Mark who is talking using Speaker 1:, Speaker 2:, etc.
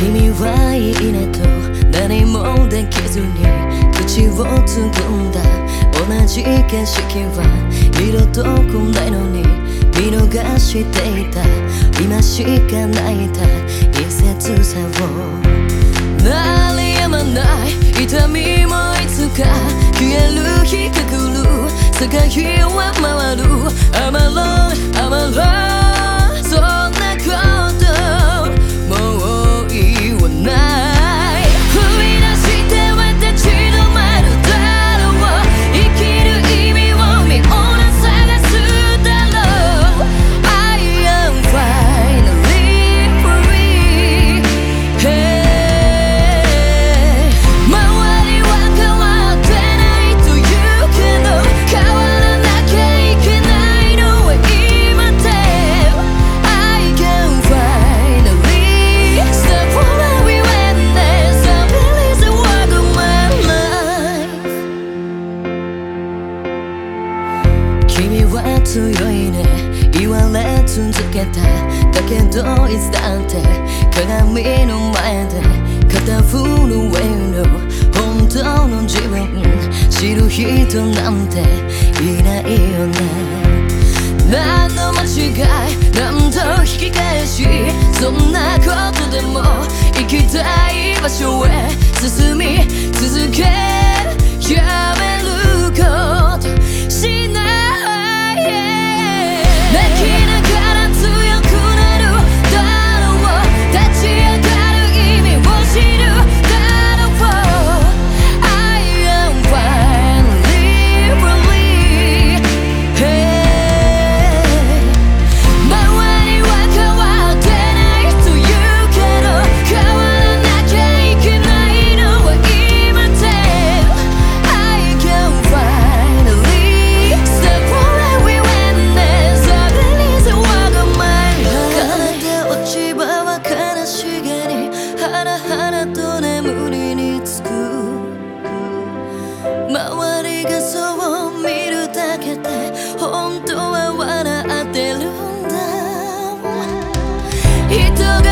Speaker 1: 君はいいねと何もできずに口をつぐんだ。同じ景色は二度と来ないのに見逃していた。今しか泣い。た季節さを鳴りやまない。痛みもいつか消える日が来る。世界は回る。I'm alone, I'm alone 強いね言われ続けただけどいつだって鏡の前で肩震える本当の自分知る人なんていないよね何の間違い何度引き返しそんなことでも行きたい場所へ進み続けや周りがそう見るだけで本当は笑ってるんだ。人が